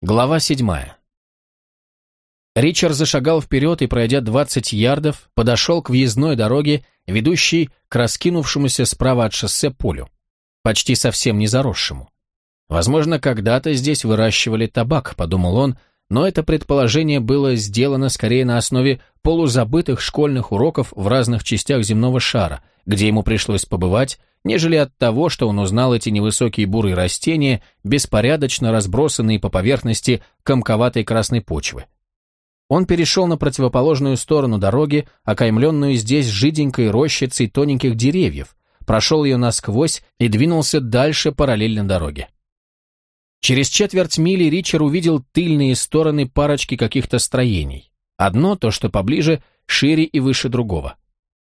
Глава седьмая. Ричард зашагал вперед и, пройдя 20 ярдов, подошел к въездной дороге, ведущей к раскинувшемуся справа от шоссе полю, почти совсем не заросшему. Возможно, когда-то здесь выращивали табак, подумал он, но это предположение было сделано скорее на основе полузабытых школьных уроков в разных частях земного шара, где ему пришлось побывать, нежели от того, что он узнал эти невысокие бурые растения, беспорядочно разбросанные по поверхности комковатой красной почвы. Он перешел на противоположную сторону дороги, окаймленную здесь жиденькой рощицей тоненьких деревьев, прошел ее насквозь и двинулся дальше параллельно дороге. Через четверть мили Ричард увидел тыльные стороны парочки каких-то строений. Одно, то, что поближе, шире и выше другого.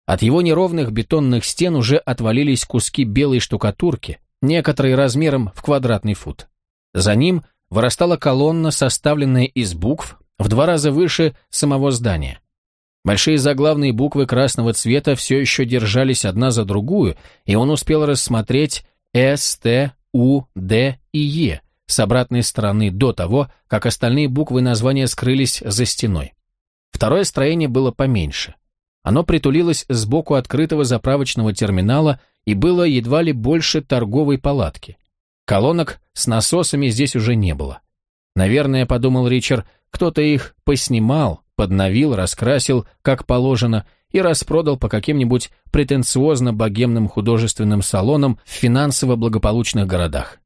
От его неровных бетонных стен уже отвалились куски белой штукатурки, некоторые размером в квадратный фут. За ним вырастала колонна, составленная из букв, в два раза выше самого здания. Большие заглавные буквы красного цвета все еще держались одна за другую, и он успел рассмотреть С, Т, У, Д и Е с обратной стороны до того, как остальные буквы названия скрылись за стеной. Второе строение было поменьше. Оно притулилось сбоку открытого заправочного терминала и было едва ли больше торговой палатки. Колонок с насосами здесь уже не было. Наверное, подумал Ричард, кто-то их поснимал, подновил, раскрасил, как положено, и распродал по каким-нибудь претенциозно-богемным художественным салонам в финансово благополучных городах.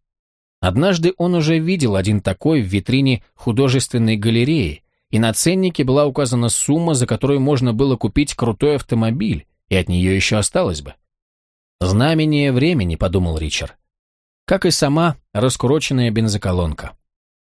Однажды он уже видел один такой в витрине художественной галереи, и на ценнике была указана сумма, за которую можно было купить крутой автомобиль, и от нее еще осталось бы. «Знамение времени», — подумал Ричард. Как и сама раскуроченная бензоколонка.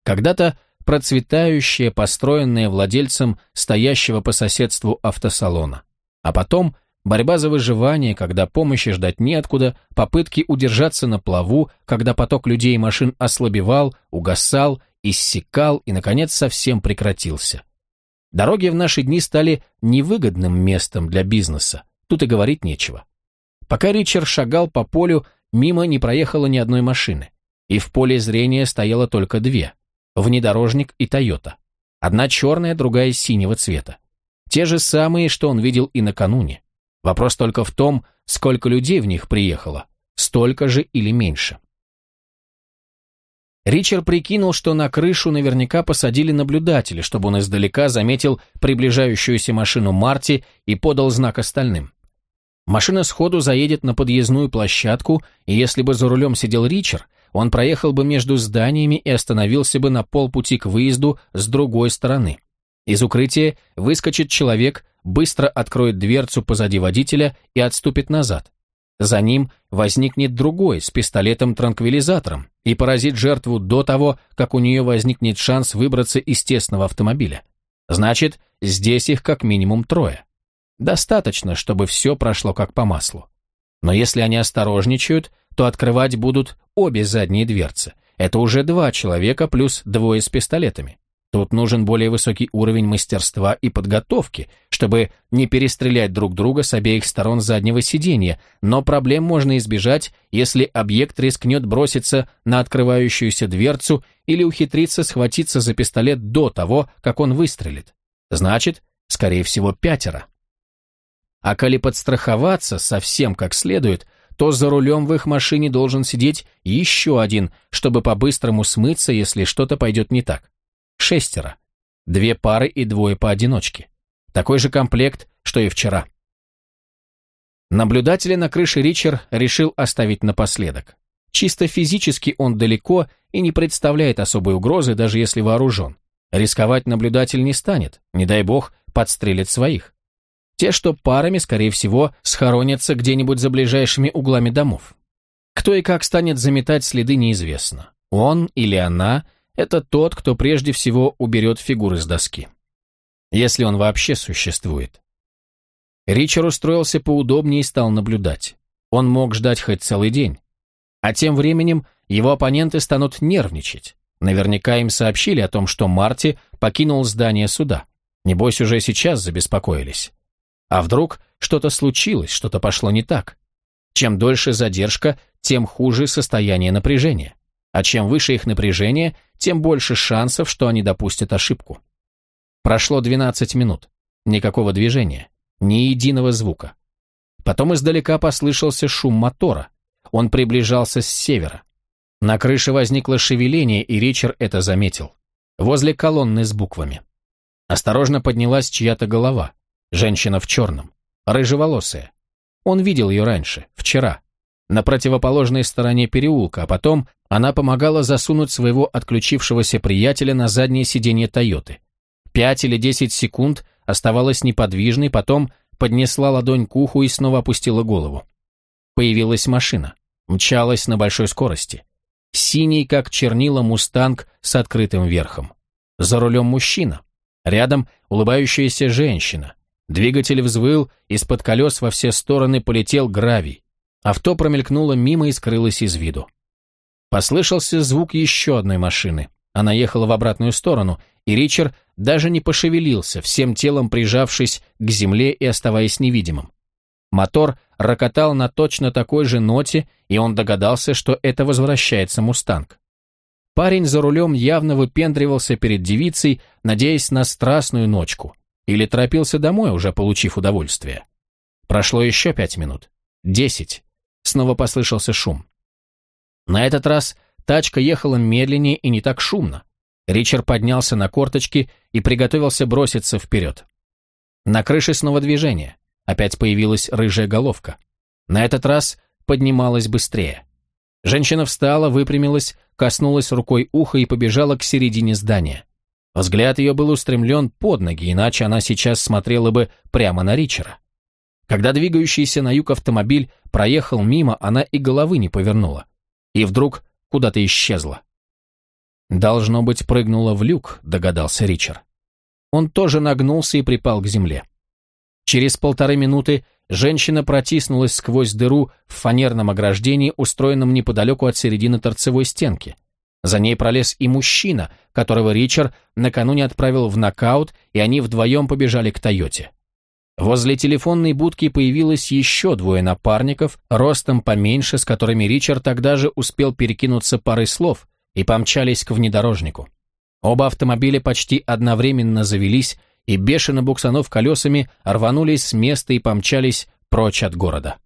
Когда-то процветающая, построенная владельцем стоящего по соседству автосалона. А потом борьба за выживание, когда помощи ждать неоткуда, попытки удержаться на плаву, когда поток людей и машин ослабевал, угасал, иссякал и, наконец, совсем прекратился. Дороги в наши дни стали невыгодным местом для бизнеса, тут и говорить нечего. Пока Ричард шагал по полю, мимо не проехало ни одной машины, и в поле зрения стояло только две – внедорожник и Тойота. Одна черная, другая синего цвета. Те же самые, что он видел и накануне. Вопрос только в том, сколько людей в них приехало, столько же или меньше. Ричард прикинул, что на крышу наверняка посадили наблюдателя, чтобы он издалека заметил приближающуюся машину Марти и подал знак остальным. Машина сходу заедет на подъездную площадку, и если бы за рулем сидел Ричард, он проехал бы между зданиями и остановился бы на полпути к выезду с другой стороны. Из укрытия выскочит человек, быстро откроет дверцу позади водителя и отступит назад. За ним возникнет другой с пистолетом-транквилизатором и поразит жертву до того, как у нее возникнет шанс выбраться из тесного автомобиля. Значит, здесь их как минимум трое. Достаточно, чтобы все прошло как по маслу. Но если они осторожничают, то открывать будут обе задние дверцы. Это уже два человека плюс двое с пистолетами. Тут нужен более высокий уровень мастерства и подготовки, чтобы не перестрелять друг друга с обеих сторон заднего сиденья, но проблем можно избежать, если объект рискнет броситься на открывающуюся дверцу или ухитриться схватиться за пистолет до того, как он выстрелит. Значит, скорее всего, пятеро. А коли подстраховаться совсем как следует, то за рулем в их машине должен сидеть еще один, чтобы по-быстрому смыться, если что-то пойдет не так. Шестеро. Две пары и двое поодиночке. Такой же комплект, что и вчера. Наблюдателя на крыше Ричард решил оставить напоследок. Чисто физически он далеко и не представляет особой угрозы, даже если вооружен. Рисковать наблюдатель не станет, не дай бог, подстрелит своих. Те, что парами, скорее всего, схоронятся где-нибудь за ближайшими углами домов. Кто и как станет заметать следы, неизвестно. Он или она – это тот, кто прежде всего уберет фигуры с доски. Если он вообще существует. Ричард устроился поудобнее и стал наблюдать. Он мог ждать хоть целый день. А тем временем его оппоненты станут нервничать. Наверняка им сообщили о том, что Марти покинул здание суда. Небось, уже сейчас забеспокоились. А вдруг что-то случилось, что-то пошло не так? Чем дольше задержка, тем хуже состояние напряжения. А чем выше их напряжение, тем больше шансов, что они допустят ошибку. Прошло 12 минут. Никакого движения. Ни единого звука. Потом издалека послышался шум мотора. Он приближался с севера. На крыше возникло шевеление, и Ричард это заметил. Возле колонны с буквами. Осторожно поднялась чья-то голова. Женщина в черном. Рыжеволосая. Он видел ее раньше, вчера. На противоположной стороне переулка, а потом она помогала засунуть своего отключившегося приятеля на заднее сиденье Тойоты. Пять или десять секунд оставалась неподвижной, потом поднесла ладонь к уху и снова опустила голову. Появилась машина. Мчалась на большой скорости. Синий, как чернила, мустанг с открытым верхом. За рулем мужчина. Рядом улыбающаяся женщина. Двигатель взвыл, из-под колес во все стороны полетел гравий. Авто промелькнуло мимо и скрылось из виду. Послышался звук еще одной машины. Она ехала в обратную сторону, и Ричард даже не пошевелился, всем телом прижавшись к земле и оставаясь невидимым. Мотор рокотал на точно такой же ноте, и он догадался, что это возвращается «Мустанг». Парень за рулем явно выпендривался перед девицей, надеясь на страстную ночку, или торопился домой, уже получив удовольствие. Прошло еще пять минут. Десять. Снова послышался шум. На этот раз тачка ехала медленнее и не так шумно. Ричард поднялся на корточки и приготовился броситься вперед. На крыше снова движение. Опять появилась рыжая головка. На этот раз поднималась быстрее. Женщина встала, выпрямилась, коснулась рукой уха и побежала к середине здания. Взгляд ее был устремлен под ноги, иначе она сейчас смотрела бы прямо на Ричера. Когда двигающийся на юг автомобиль проехал мимо, она и головы не повернула. И вдруг куда-то исчезла. «Должно быть, прыгнула в люк», — догадался Ричард. Он тоже нагнулся и припал к земле. Через полторы минуты женщина протиснулась сквозь дыру в фанерном ограждении, устроенном неподалеку от середины торцевой стенки. За ней пролез и мужчина, которого Ричард накануне отправил в нокаут, и они вдвоем побежали к Тойоте. Возле телефонной будки появилось еще двое напарников, ростом поменьше, с которыми Ричард тогда же успел перекинуться парой слов, и помчались к внедорожнику. Оба автомобиля почти одновременно завелись и, бешено буксанув колесами, рванулись с места и помчались прочь от города.